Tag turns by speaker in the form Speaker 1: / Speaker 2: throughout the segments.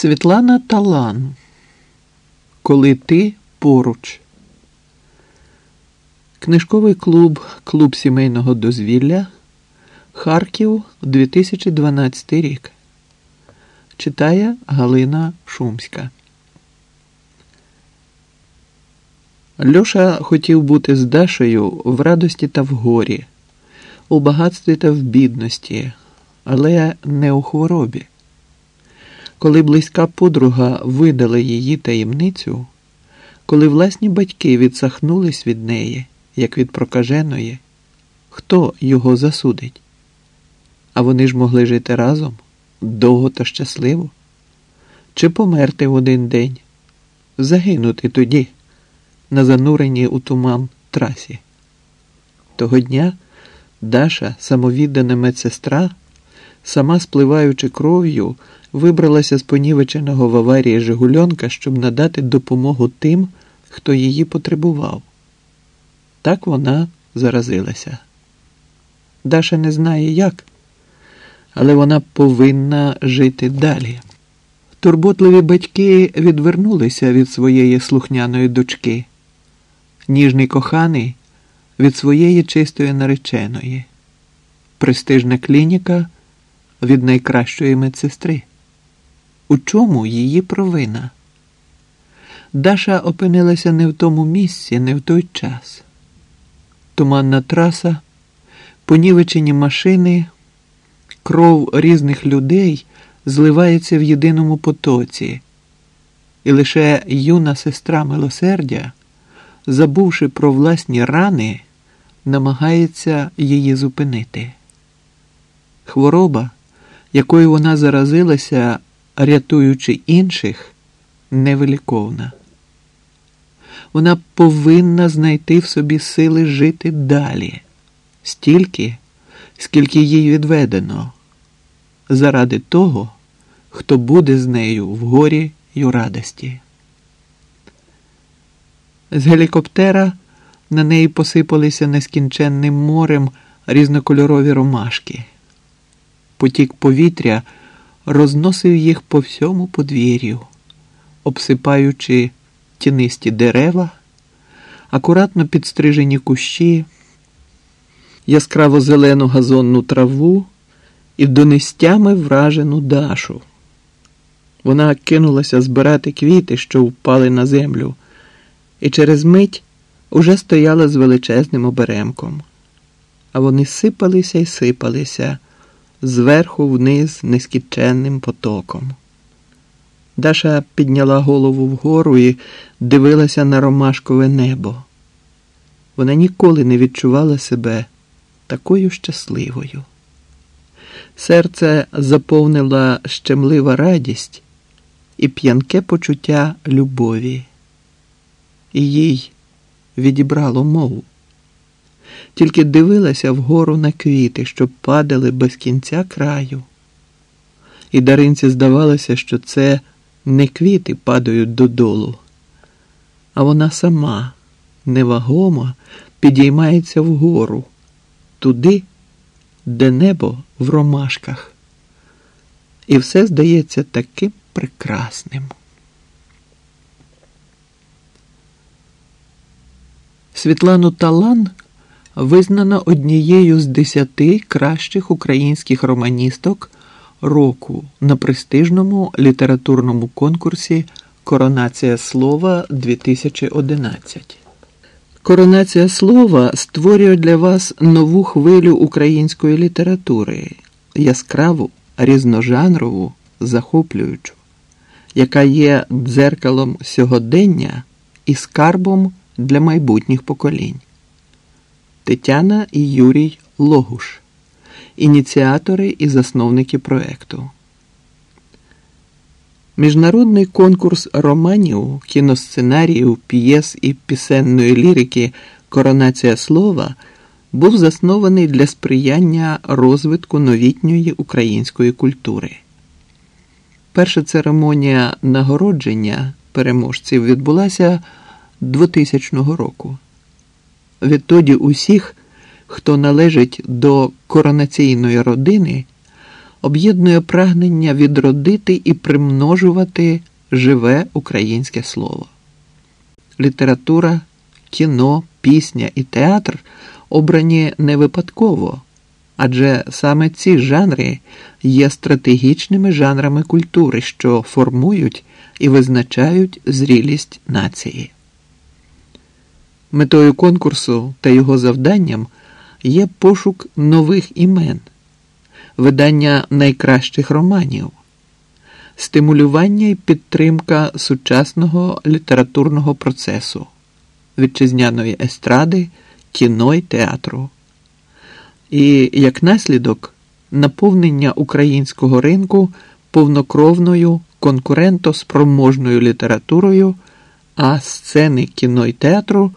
Speaker 1: Світлана Талан. Коли ти поруч. Книжковий клуб Клуб сімейного дозвілля. Харків 2012 рік. Читає Галина Шумська. Льоша хотів бути з Дашею в радості та в горі, у багатстві та в бідності, але не у хворобі. Коли близька подруга видала її таємницю, коли власні батьки відсахнулись від неї, як від прокаженої, хто його засудить? А вони ж могли жити разом довго та щасливо, чи померти в один день, загинути тоді, на зануреній у туман трасі. Того дня Даша, самовіддана медсестра, сама спливаючи кров'ю, вибралася з понівеченого в аварії Жигульонка, щоб надати допомогу тим, хто її потребував. Так вона заразилася. Даша не знає як, але вона повинна жити далі. Турботливі батьки відвернулися від своєї слухняної дочки, ніжний коханий від своєї чистої нареченої, престижна клініка від найкращої медсестри. У чому її провина? Даша опинилася не в тому місці, не в той час. Туманна траса, понівечені машини, кров різних людей зливається в єдиному потоці, і лише юна сестра милосердя, забувши про власні рани, намагається її зупинити. Хвороба, якою вона заразилася, рятуючи інших, невиліковна. Вона повинна знайти в собі сили жити далі, стільки, скільки їй відведено, заради того, хто буде з нею в горі й у радості. З гелікоптера на неї посипалися нескінченним морем різнокольорові ромашки. Потік повітря розносив їх по всьому подвір'ю, обсипаючи тінисті дерева, акуратно підстрижені кущі, яскраво зелену газонну траву і донестями вражену Дашу. Вона кинулася збирати квіти, що впали на землю, і через мить уже стояла з величезним оберемком. А вони сипалися і сипалися зверху вниз нескінченним потоком. Даша підняла голову вгору і дивилася на ромашкове небо. Вона ніколи не відчувала себе такою щасливою. Серце заповнила щемлива радість і п'янке почуття любові, і їй відібрало мову. Тільки дивилася вгору на квіти, що падали без кінця краю. І даринці здавалося, що це не квіти падають додолу, а вона сама невагомо підіймається вгору, туди, де небо в ромашках. І все здається таким прекрасним. Світлану Талан визнано однією з десяти кращих українських романісток року на престижному літературному конкурсі Коронація слова 2011. Коронація слова створює для вас нову хвилю української літератури, яскраву, різножанрову, захоплюючу, яка є дзеркалом сьогодення і скарбом для майбутніх поколінь. Тетяна і Юрій Логуш, ініціатори і засновники проекту. Міжнародний конкурс романів, кіносценаріїв, п'єс і пісенної лірики Коронація слова був заснований для сприяння розвитку новітньої української культури. Перша церемонія нагородження переможців відбулася 2000 року. Відтоді усіх, хто належить до коронаційної родини, об'єднує прагнення відродити і примножувати живе українське слово. Література, кіно, пісня і театр обрані не випадково, адже саме ці жанри є стратегічними жанрами культури, що формують і визначають зрілість нації. Метою конкурсу та його завданням є пошук нових імен, видання найкращих романів, стимулювання і підтримка сучасного літературного процесу, вітчизняної естради, кіно й театру. І як наслідок наповнення українського ринку повнокровною конкурентоспроможною літературою, а сцени кіно й театру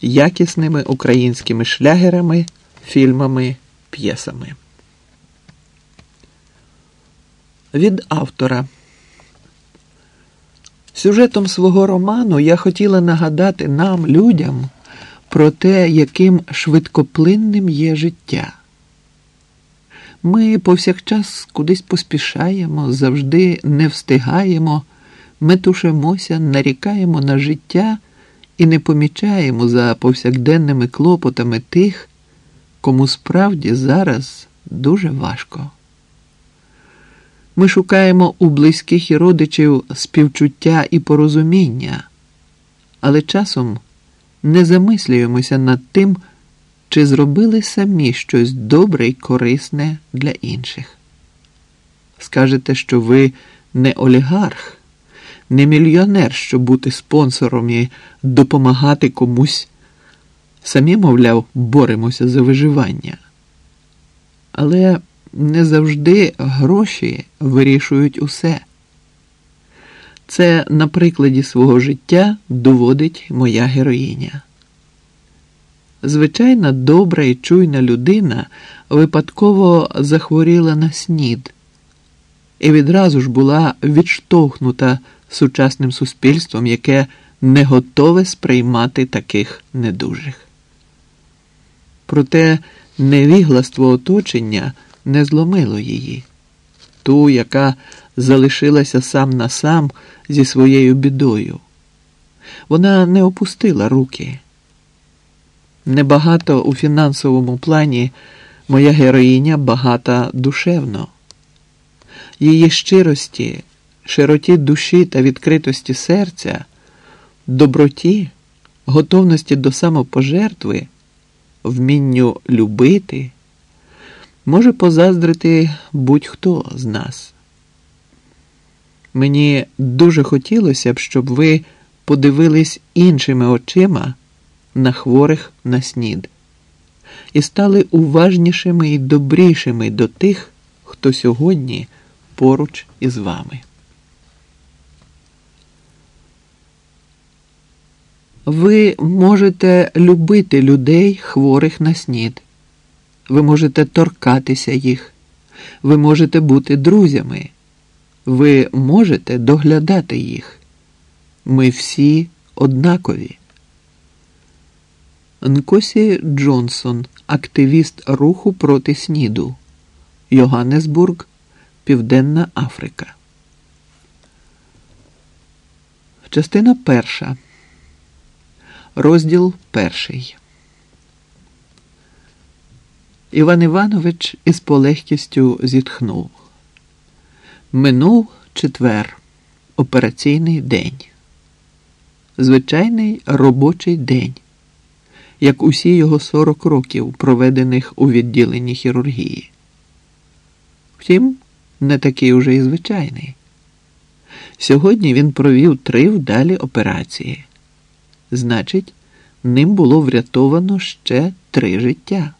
Speaker 1: якісними українськими шлягерами, фільмами, п'єсами. Від автора. Сюжетом свого роману я хотіла нагадати нам, людям, про те, яким швидкоплинним є життя. Ми повсякчас кудись поспішаємо, завжди не встигаємо, метушимося, нарікаємо на життя і не помічаємо за повсякденними клопотами тих, кому справді зараз дуже важко. Ми шукаємо у близьких і родичів співчуття і порозуміння, але часом не замислюємося над тим, чи зробили самі щось добре й корисне для інших. Скажете, що ви не олігарх, не мільйонер, щоб бути спонсором і допомагати комусь. Самі, мовляв, боремося за виживання. Але не завжди гроші вирішують усе. Це на прикладі свого життя доводить моя героїня. Звичайна добра і чуйна людина випадково захворіла на снід і відразу ж була відштовхнута сучасним суспільством, яке не готове сприймати таких недужих. Проте невігластво оточення не зломило її, ту, яка залишилася сам на сам зі своєю бідою. Вона не опустила руки. Небагато у фінансовому плані моя героїня багата душевно. Її щирості, широті душі та відкритості серця, доброті, готовності до самопожертви, вмінню любити, може позаздрити будь-хто з нас. Мені дуже хотілося б, щоб ви подивились іншими очима на хворих на снід і стали уважнішими і добрішими до тих, хто сьогодні поруч із вами. Ви можете любити людей, хворих на снід. Ви можете торкатися їх, ви можете бути друзями, ви можете доглядати їх. Ми всі однакові. Нкосі Джонсон, активіст руху проти СНІДу, Йоганнесбург, Південна Африка. Частина перша. Розділ перший. Іван Іванович із полегкістю зітхнув. Минув четвер, операційний день. Звичайний робочий день як усі його 40 років, проведених у відділенні хірургії. Втім, не такий уже і звичайний. Сьогодні він провів три вдалі операції. Значить, ним було врятовано ще три життя.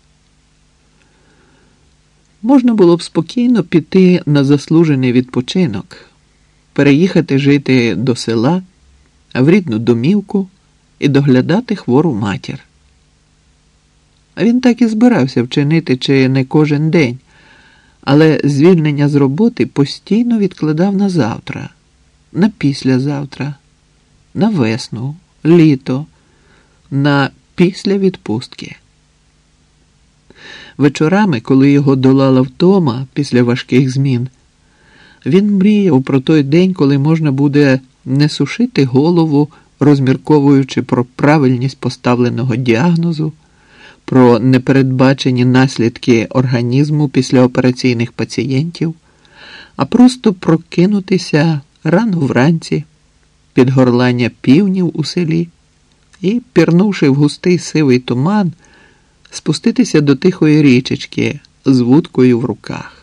Speaker 1: Можна було б спокійно піти на заслужений відпочинок, переїхати жити до села, в рідну домівку і доглядати хвору матір. Він так і збирався вчинити чи не кожен день, але звільнення з роботи постійно відкладав на завтра, на післязавтра, на весну, літо, на після відпустки. Вечорами, коли його долала втома після важких змін, він мріяв про той день, коли можна буде не сушити голову, розмірковуючи про правильність поставленого діагнозу, про непередбачені наслідки організму післяопераційних пацієнтів, а просто прокинутися рано вранці під горлання півнів у селі і, пірнувши в густий сивий туман, спуститися до тихої річечки з вудкою в руках.